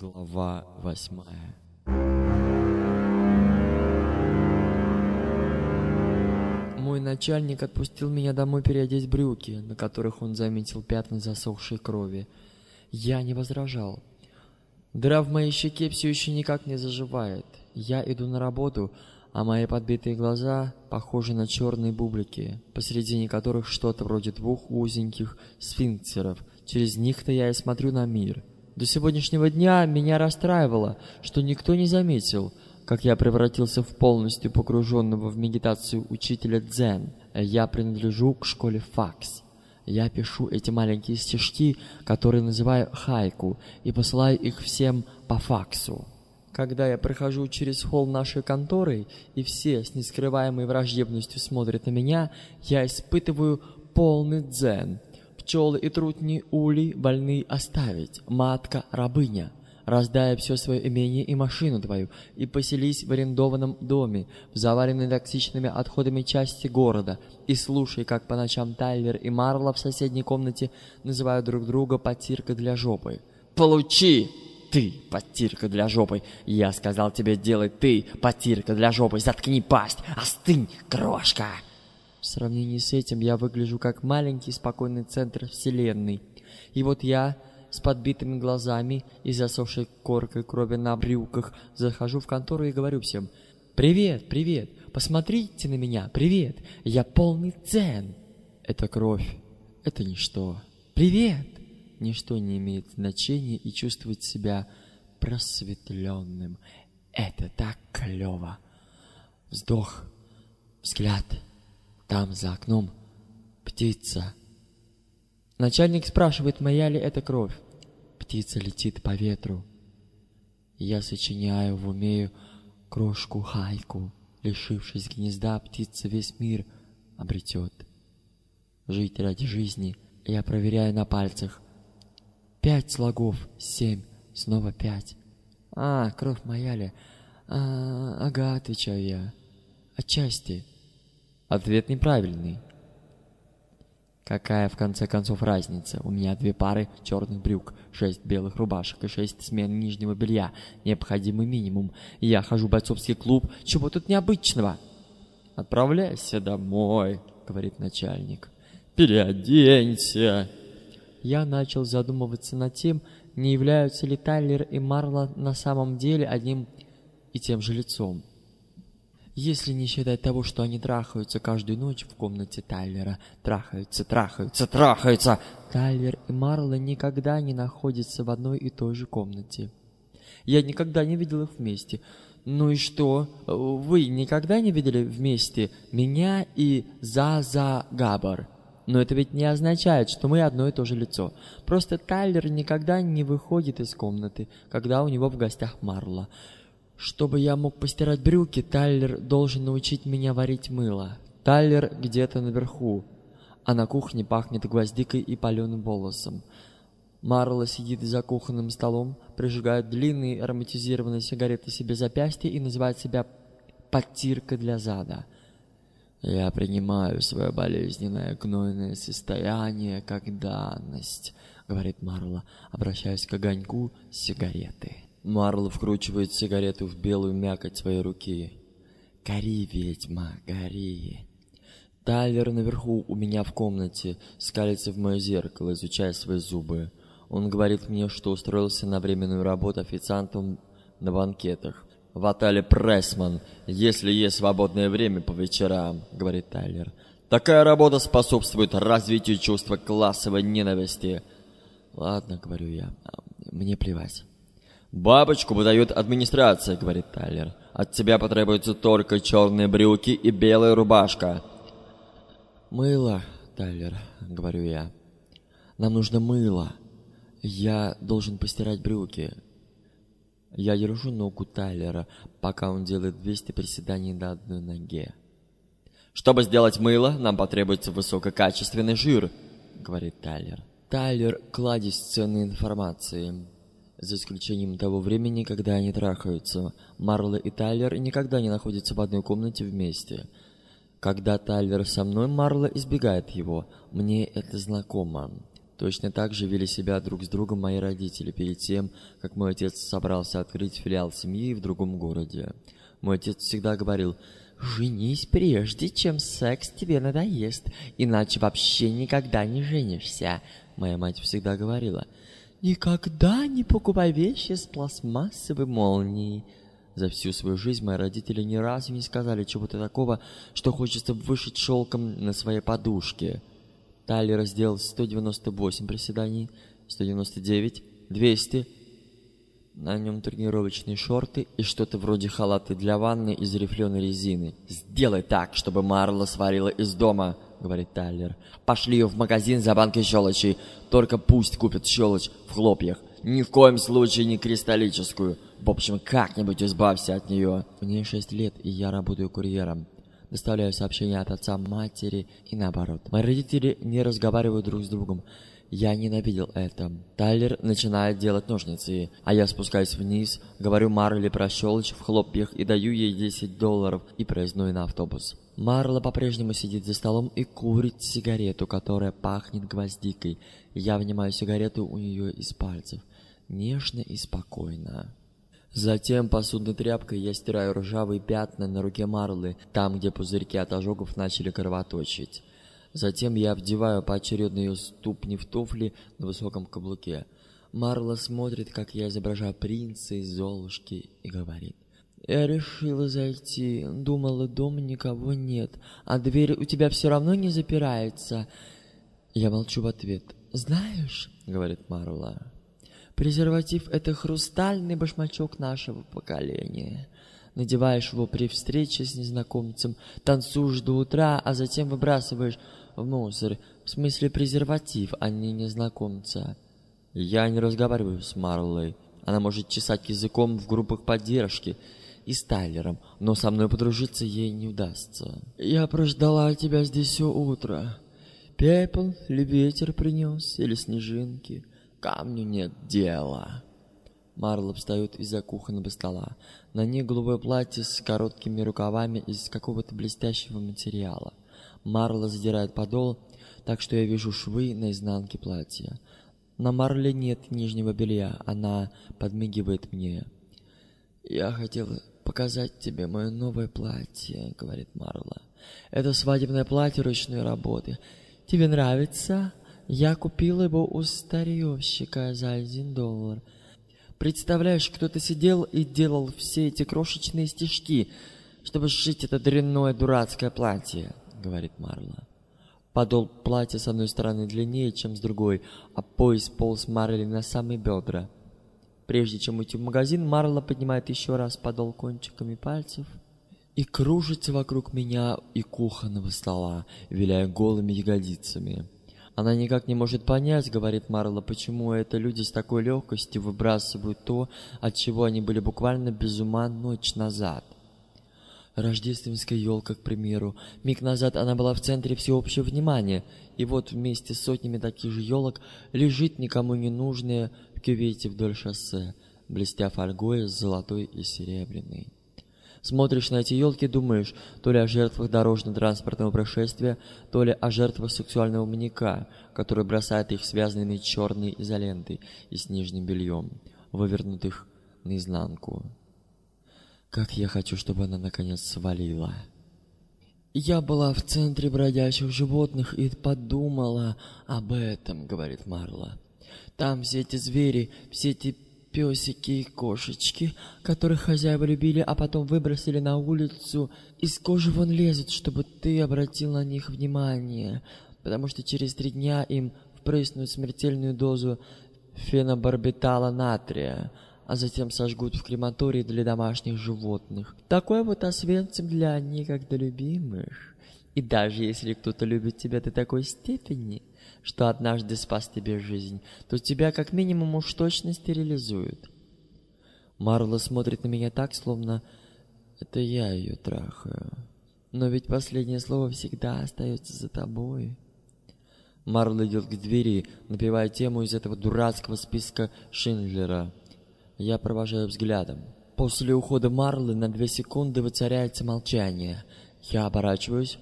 Глава восьмая Мой начальник отпустил меня домой переодеть брюки, на которых он заметил пятна засохшей крови. Я не возражал. Дыра в моей щеке все еще никак не заживает. Я иду на работу, а мои подбитые глаза похожи на черные бублики, посредине которых что-то вроде двух узеньких сфинктеров. Через них-то я и смотрю на мир. До сегодняшнего дня меня расстраивало, что никто не заметил, как я превратился в полностью погруженного в медитацию учителя дзен. Я принадлежу к школе факс. Я пишу эти маленькие стишки, которые называю хайку, и посылаю их всем по факсу. Когда я прохожу через холл нашей конторы, и все с нескрываемой враждебностью смотрят на меня, я испытываю полный дзен. Пчелы и трутни ули больны оставить, матка рабыня. Раздай все свое имение и машину твою, и поселись в арендованном доме, в заваленной токсичными отходами части города, и слушай, как по ночам Тайлер и Марла в соседней комнате называют друг друга «потирка для жопы». «Получи!» ты, потирка для жопы. Я сказал тебе делать ты, потирка для жопы. Заткни пасть, остынь, крошка. В сравнении с этим я выгляжу как маленький спокойный центр вселенной. И вот я с подбитыми глазами и засохшей коркой крови на брюках захожу в контору и говорю всем «Привет, привет, посмотрите на меня, привет, я полный цен». Это кровь, это ничто. «Привет!» Ничто не имеет значения и чувствовать себя просветленным. Это так клево. Вздох, взгляд, там за окном птица. Начальник спрашивает, моя ли это кровь. Птица летит по ветру. Я сочиняю в уме крошку хайку. Лишившись гнезда, птица весь мир обретет. Жить ради жизни я проверяю на пальцах. Пять слогов, семь, снова пять. А, кровь моя ли? А, ага, отвечаю я. Отчасти. Ответ неправильный. Какая, в конце концов, разница? У меня две пары черных брюк, шесть белых рубашек и шесть смен нижнего белья. Необходимый минимум. Я хожу в бойцовский клуб. Чего тут необычного? «Отправляйся домой», — говорит начальник. «Переоденься» я начал задумываться над тем, не являются ли Тайлер и Марла на самом деле одним и тем же лицом. Если не считать того, что они трахаются каждую ночь в комнате Тайлера, трахаются, трахаются, трахаются, Тайлер и Марла никогда не находятся в одной и той же комнате. Я никогда не видел их вместе. Ну и что? Вы никогда не видели вместе меня и Заза Габар? Но это ведь не означает, что мы одно и то же лицо. Просто Тайлер никогда не выходит из комнаты, когда у него в гостях Марла. Чтобы я мог постирать брюки, Тайлер должен научить меня варить мыло. Тайлер где-то наверху, а на кухне пахнет гвоздикой и паленым волосом. Марла сидит за кухонным столом, прижигает длинные ароматизированные сигареты себе запястье и называет себя «подтирка для зада». Я принимаю свое болезненное гнойное состояние как данность, говорит Марла, обращаясь к огоньку сигареты. Марла вкручивает сигарету в белую мякоть своей руки. Гори, ведьма, гори. Тайлер наверху у меня в комнате скалится в мое зеркало, изучая свои зубы. Он говорит мне, что устроился на временную работу официантом на банкетах. В отеле Прессман, если есть свободное время по вечерам, говорит Тайлер. Такая работа способствует развитию чувства классовой ненависти. Ладно, говорю я, мне плевать. Бабочку выдает администрация, говорит Тайлер. От тебя потребуются только черные брюки и белая рубашка. Мыло, Тайлер, говорю я. Нам нужно мыло. Я должен постирать брюки. Я держу ногу Тайлера, пока он делает 200 приседаний на одной ноге. «Чтобы сделать мыло, нам потребуется высококачественный жир», — говорит Тайлер. Тайлер — кладезь ценной информации. За исключением того времени, когда они трахаются, Марла и Тайлер никогда не находятся в одной комнате вместе. Когда Тайлер со мной, Марла избегает его. Мне это знакомо. Точно так же вели себя друг с другом мои родители перед тем, как мой отец собрался открыть филиал семьи в другом городе. Мой отец всегда говорил, «Женись прежде, чем секс тебе надоест, иначе вообще никогда не женишься». Моя мать всегда говорила, «Никогда не покупай вещи с пластмассовой молнией». За всю свою жизнь мои родители ни разу не сказали чего-то такого, что хочется вышить шелком на своей подушке. Тайлер сделал 198 приседаний, 199, 200. На нем тренировочные шорты и что-то вроде халаты для ванны из рифленой резины. «Сделай так, чтобы Марла сварила из дома», — говорит Тайлер. «Пошли ее в магазин за банкой щелочи. Только пусть купит щелочь в хлопьях. Ни в коем случае не кристаллическую. В общем, как-нибудь избавься от нее». Мне 6 лет, и я работаю курьером доставляю сообщения от отца, матери и наоборот. Мои родители не разговаривают друг с другом. Я ненавидел это. Тайлер начинает делать ножницы, а я спускаюсь вниз, говорю Марли про щелочь в хлопьях и даю ей 10 долларов и проездной на автобус. Марла по-прежнему сидит за столом и курит сигарету, которая пахнет гвоздикой. Я вынимаю сигарету у нее из пальцев. Нежно и спокойно. Затем посудной тряпкой я стираю ржавые пятна на руке Марлы, там, где пузырьки от ожогов начали кровоточить. Затем я вдеваю поочередно ее ступни в туфли на высоком каблуке. Марла смотрит, как я изображаю принца из Золушки, и говорит. «Я решила зайти. Думала, дома никого нет. А дверь у тебя все равно не запирается». Я молчу в ответ. «Знаешь», — говорит Марла, Презерватив — это хрустальный башмачок нашего поколения. Надеваешь его при встрече с незнакомцем, танцуешь до утра, а затем выбрасываешь мусор. В смысле презерватив, а не незнакомца. Я не разговариваю с Марлой. Она может чесать языком в группах поддержки и с Тайлером, но со мной подружиться ей не удастся. Я прождала тебя здесь все утро. Пепел или ветер принес, или снежинки — камню нет дела. Марла встает из-за кухонного стола. На ней голубое платье с короткими рукавами из какого-то блестящего материала. Марла задирает подол, так что я вижу швы на изнанке платья. На Марле нет нижнего белья, она подмигивает мне. «Я хотела показать тебе мое новое платье», — говорит Марла. «Это свадебное платье ручной работы. Тебе нравится?» Я купил его у старьевщика за один доллар. Представляешь, кто-то сидел и делал все эти крошечные стежки, чтобы сшить это дрянное дурацкое платье, говорит Марла. Подол платья с одной стороны длиннее, чем с другой, а пояс полз Марли на самые бедра. Прежде чем уйти в магазин, Марла поднимает еще раз подол кончиками пальцев и кружится вокруг меня и кухонного стола, виляя голыми ягодицами. Она никак не может понять, говорит Марла, почему это люди с такой легкостью выбрасывают то, от чего они были буквально без ума ночь назад. Рождественская елка, к примеру. Миг назад она была в центре всеобщего внимания, и вот вместе с сотнями таких же елок лежит никому не нужная в кювете вдоль шоссе, блестя фольгой золотой и серебряной. Смотришь на эти елки, думаешь, то ли о жертвах дорожно-транспортного происшествия, то ли о жертвах сексуального маньяка, который бросает их связанными черной изолентой и с нижним бельем, вывернутых наизнанку. Как я хочу, чтобы она наконец свалила. Я была в центре бродячих животных и подумала об этом, говорит Марла. Там все эти звери, все эти песики и кошечки, которых хозяева любили, а потом выбросили на улицу, из кожи вон лезут, чтобы ты обратил на них внимание, потому что через три дня им впрыснут смертельную дозу фенобарбитала натрия, а затем сожгут в крематории для домашних животных. Такой вот освенцем для некогда любимых. И даже если кто-то любит тебя до такой степени, что однажды спас тебе жизнь, то тебя как минимум уж точно стерилизуют. Марла смотрит на меня так, словно это я ее трахаю. Но ведь последнее слово всегда остается за тобой. Марла идет к двери, напевая тему из этого дурацкого списка Шиндлера. Я провожаю взглядом. После ухода Марлы на две секунды воцаряется молчание. Я оборачиваюсь.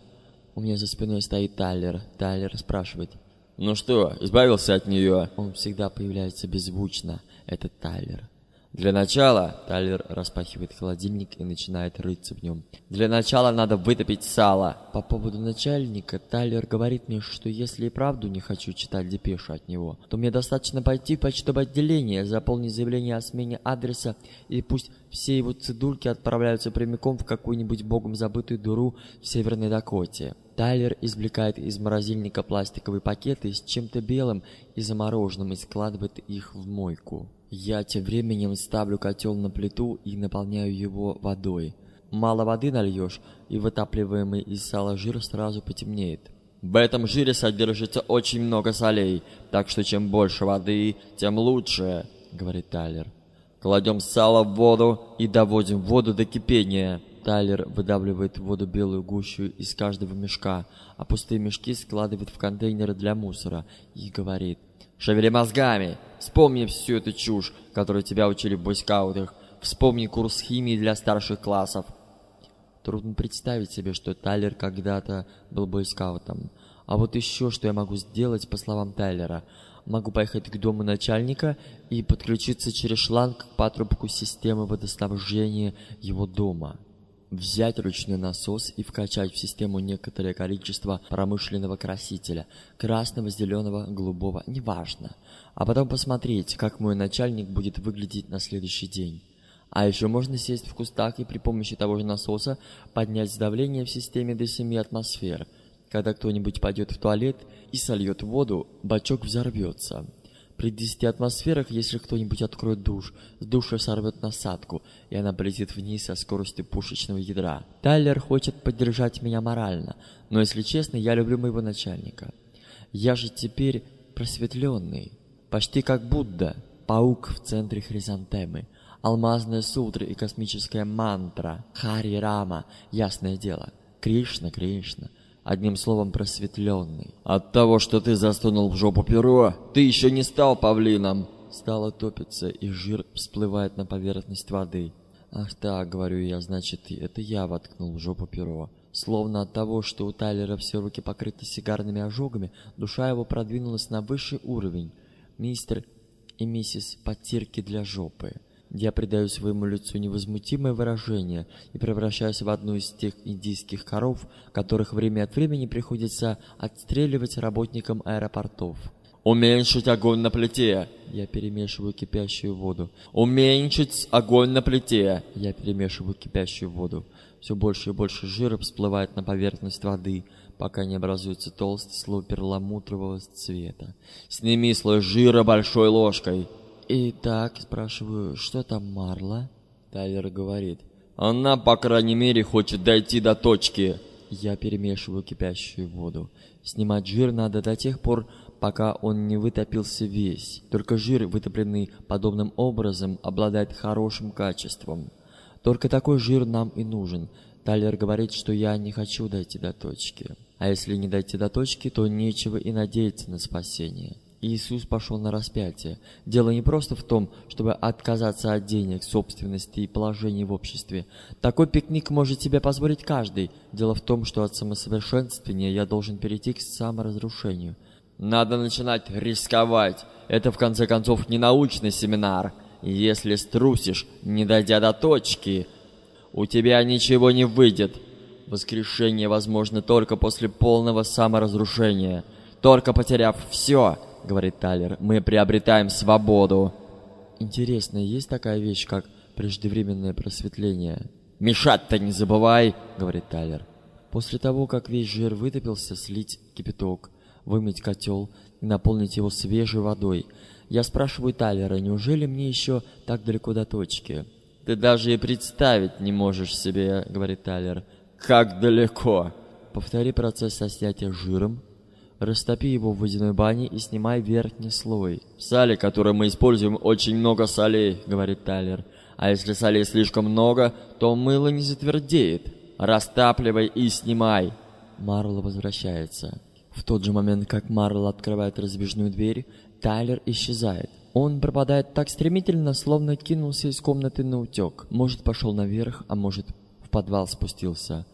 У меня за спиной стоит Тайлер. Тайлер спрашивает. Ну что, избавился от нее? Он всегда появляется беззвучно, этот Тайлер. Для начала Тайлер распахивает холодильник и начинает рыться в нем. Для начала надо вытопить сало. По поводу начальника, Тайлер говорит мне, что если и правду не хочу читать депешу от него, то мне достаточно пойти в почтовое отделение, заполнить заявление о смене адреса, и пусть все его цидульки отправляются прямиком в какую-нибудь богом забытую дыру в Северной Дакоте. Тайлер извлекает из морозильника пластиковые пакеты с чем-то белым и замороженным и складывает их в мойку. Я тем временем ставлю котел на плиту и наполняю его водой. Мало воды нальешь, и вытапливаемый из сала жир сразу потемнеет. В этом жире содержится очень много солей, так что чем больше воды, тем лучше, говорит Тайлер. Кладем сало в воду и доводим воду до кипения. Тайлер выдавливает в воду белую гущу из каждого мешка, а пустые мешки складывает в контейнеры для мусора и говорит: Шевели мозгами. Вспомни всю эту чушь, которую тебя учили в бойскаутах. Вспомни курс химии для старших классов. Трудно представить себе, что Тайлер когда-то был бойскаутом. А вот еще что я могу сделать, по словам Тайлера. Могу поехать к дому начальника и подключиться через шланг к патрубку системы водоснабжения его дома взять ручной насос и вкачать в систему некоторое количество промышленного красителя, красного, зеленого, голубого, неважно, а потом посмотреть, как мой начальник будет выглядеть на следующий день. А еще можно сесть в кустах и при помощи того же насоса поднять давление в системе до 7 атмосфер. Когда кто-нибудь пойдет в туалет и сольет воду, бачок взорвется. При 10 атмосферах, если кто-нибудь откроет душ, с душа сорвет насадку, и она полетит вниз со скоростью пушечного ядра. Тайлер хочет поддержать меня морально, но, если честно, я люблю моего начальника. Я же теперь просветленный, почти как Будда, паук в центре хризантемы, алмазная сутра и космическая мантра, Хари Рама, ясное дело, Кришна, Кришна — одним словом просветленный. От того, что ты засунул в жопу перо, ты еще не стал павлином. Стало топиться, и жир всплывает на поверхность воды. Ах так, говорю я, значит, это я воткнул в жопу перо. Словно от того, что у Тайлера все руки покрыты сигарными ожогами, душа его продвинулась на высший уровень. Мистер и миссис потирки для жопы. Я придаю своему лицу невозмутимое выражение и превращаюсь в одну из тех индийских коров, которых время от времени приходится отстреливать работникам аэропортов. Уменьшить огонь на плите. Я перемешиваю кипящую воду. Уменьшить огонь на плите. Я перемешиваю кипящую воду. Все больше и больше жира всплывает на поверхность воды, пока не образуется толстый слой перламутрового цвета. Сними слой жира большой ложкой. «Итак, спрашиваю, что там Марла?» Тайлер говорит. «Она, по крайней мере, хочет дойти до точки». Я перемешиваю кипящую воду. Снимать жир надо до тех пор, пока он не вытопился весь. Только жир, вытопленный подобным образом, обладает хорошим качеством. Только такой жир нам и нужен. Тайлер говорит, что я не хочу дойти до точки. А если не дойти до точки, то нечего и надеяться на спасение. Иисус пошел на распятие. Дело не просто в том, чтобы отказаться от денег, собственности и положения в обществе. Такой пикник может себе позволить каждый. Дело в том, что от самосовершенствования я должен перейти к саморазрушению. Надо начинать рисковать. Это, в конце концов, не научный семинар. Если струсишь, не дойдя до точки, у тебя ничего не выйдет. Воскрешение возможно только после полного саморазрушения. Только потеряв все — говорит Тайлер, мы приобретаем свободу. Интересно, есть такая вещь, как преждевременное просветление? Мешать-то не забывай, говорит Тайлер. После того, как весь жир вытопился, слить кипяток, вымыть котел и наполнить его свежей водой. Я спрашиваю Тайлера, неужели мне еще так далеко до точки? Ты даже и представить не можешь себе, говорит Тайлер. Как далеко? Повтори процесс со снятия жиром, Растопи его в водяной бане и снимай верхний слой. В сале, который мы используем, очень много солей, говорит Тайлер. А если солей слишком много, то мыло не затвердеет. Растапливай и снимай. Марл возвращается. В тот же момент, как Марл открывает раздвижную дверь, Тайлер исчезает. Он пропадает так стремительно, словно кинулся из комнаты на утек. Может, пошел наверх, а может, подвал спустился.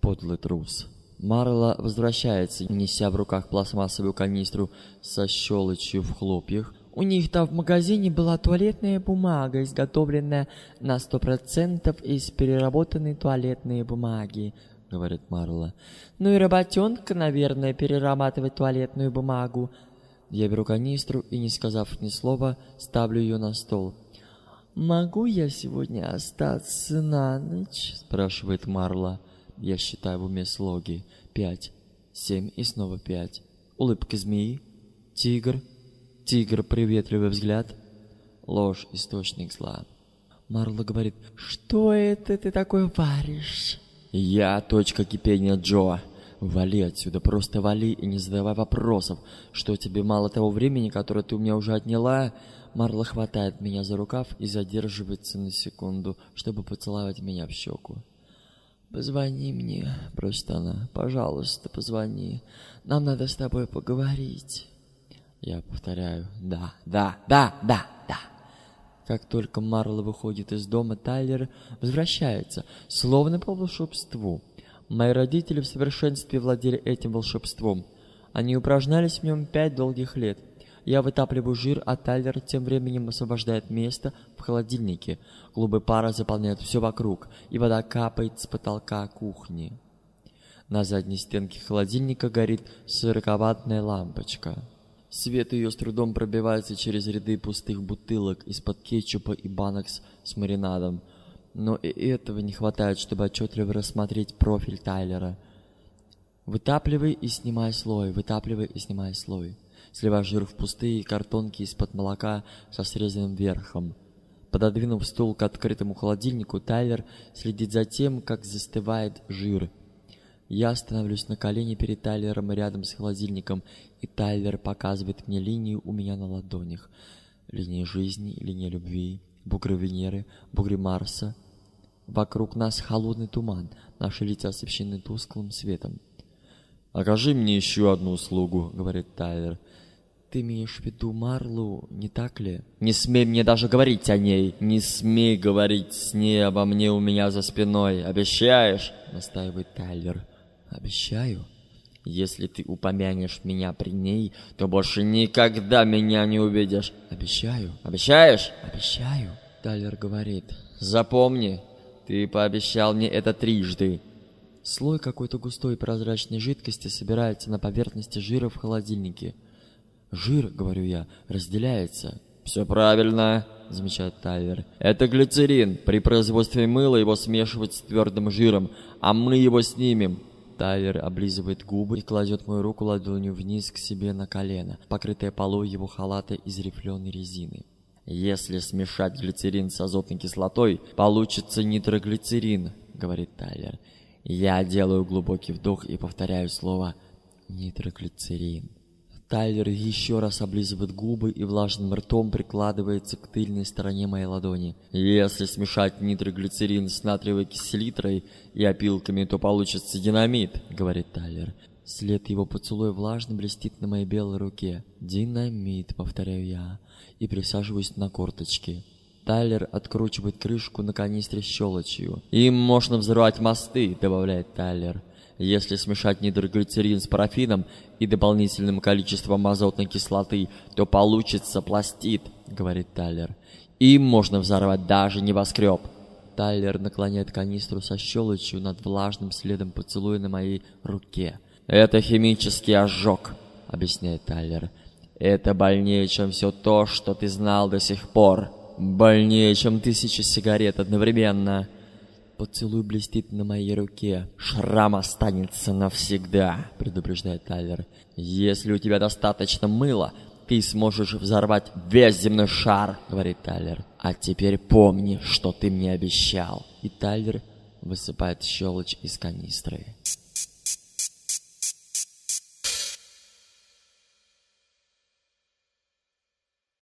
Подлый трус. Марла возвращается, неся в руках пластмассовую канистру со щелочью в хлопьях. У них там в магазине была туалетная бумага, изготовленная на сто процентов из переработанной туалетной бумаги, говорит Марла. Ну и работенка, наверное, перерабатывать туалетную бумагу. Я беру канистру и, не сказав ни слова, ставлю ее на стол. «Могу я сегодня остаться на ночь?» – спрашивает Марла. Я считаю в уме слоги. Пять, семь и снова пять. Улыбка змеи. Тигр. Тигр, приветливый взгляд. Ложь, источник зла. Марла говорит, что это ты такое варишь? Я точка кипения Джо. Вали отсюда, просто вали и не задавай вопросов. Что тебе мало того времени, которое ты у меня уже отняла? Марла хватает меня за рукав и задерживается на секунду, чтобы поцеловать меня в щеку. «Позвони мне», — просит она. «Пожалуйста, позвони. Нам надо с тобой поговорить». Я повторяю «Да, да, да, да, да». Как только Марла выходит из дома, Тайлер возвращается, словно по волшебству. Мои родители в совершенстве владели этим волшебством. Они упражнялись в нем пять долгих лет — я вытапливаю жир, а Тайлер тем временем освобождает место в холодильнике. Клубы пара заполняют все вокруг, и вода капает с потолка кухни. На задней стенке холодильника горит сороковатная лампочка. Свет ее с трудом пробивается через ряды пустых бутылок из-под кетчупа и банок с маринадом. Но и этого не хватает, чтобы отчетливо рассмотреть профиль Тайлера. Вытапливай и снимай слой, вытапливай и снимай слой сливая жир в пустые картонки из-под молока со срезанным верхом. Пододвинув стул к открытому холодильнику, Тайлер следит за тем, как застывает жир. Я становлюсь на колени перед Тайлером рядом с холодильником, и Тайлер показывает мне линию у меня на ладонях. Линия жизни, линия любви, бугры Венеры, бугры Марса. Вокруг нас холодный туман, наши лица освещены тусклым светом. «Окажи мне еще одну услугу», — говорит Тайлер. Ты имеешь в виду Марлу, не так ли? Не смей мне даже говорить о ней. Не смей говорить с ней обо мне у меня за спиной. Обещаешь? Настаивает Тайлер. Обещаю. Если ты упомянешь меня при ней, то больше никогда меня не увидишь. Обещаю. Обещаешь? Обещаю. Тайлер говорит. Запомни, ты пообещал мне это трижды. Слой какой-то густой прозрачной жидкости собирается на поверхности жира в холодильнике. Жир, говорю я, разделяется. Все правильно, замечает Тайлер. Это глицерин. При производстве мыла его смешивают с твердым жиром, а мы его снимем. Тайлер облизывает губы и кладет мою руку ладонью вниз к себе на колено, покрытое полой его халата из рифленой резины. Если смешать глицерин с азотной кислотой, получится нитроглицерин, говорит Тайлер. Я делаю глубокий вдох и повторяю слово нитроглицерин. Тайлер еще раз облизывает губы и влажным ртом прикладывается к тыльной стороне моей ладони. Если смешать нитроглицерин с натриевой киселитрой и опилками, то получится динамит, говорит Тайлер. След его поцелуя влажно блестит на моей белой руке. «Динамит», — повторяю я, и присаживаюсь на корточки. Тайлер откручивает крышку на канистре с щелочью. «Им можно взрывать мосты», — добавляет Тайлер. Если смешать нитроглицерин с парафином и дополнительным количеством азотной кислоты, то получится пластид, говорит Тайлер. Им можно взорвать даже небоскреб. Тайлер наклоняет канистру со щелочью над влажным следом поцелуя на моей руке. «Это химический ожог», — объясняет Тайлер. «Это больнее, чем все то, что ты знал до сих пор. Больнее, чем тысячи сигарет одновременно». Поцелуй блестит на моей руке. «Шрам останется навсегда», — предупреждает Тайлер. «Если у тебя достаточно мыла, ты сможешь взорвать весь земной шар», — говорит Тайлер. «А теперь помни, что ты мне обещал». И Тайлер высыпает щелочь из канистры.